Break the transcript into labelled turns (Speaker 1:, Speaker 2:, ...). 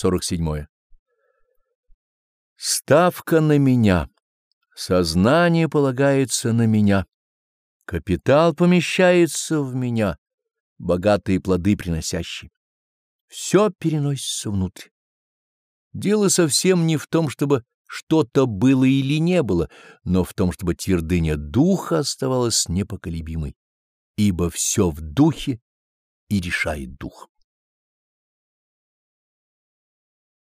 Speaker 1: 47. Ставка на меня. Сознание полагается на меня. Капитал помещается в меня, богатые плоды приносящие. Все переносится внутрь. Дело совсем не в том, чтобы что-то было или не было, но в том, чтобы твердыня духа оставалась непоколебимой, ибо все в духе и решает дух.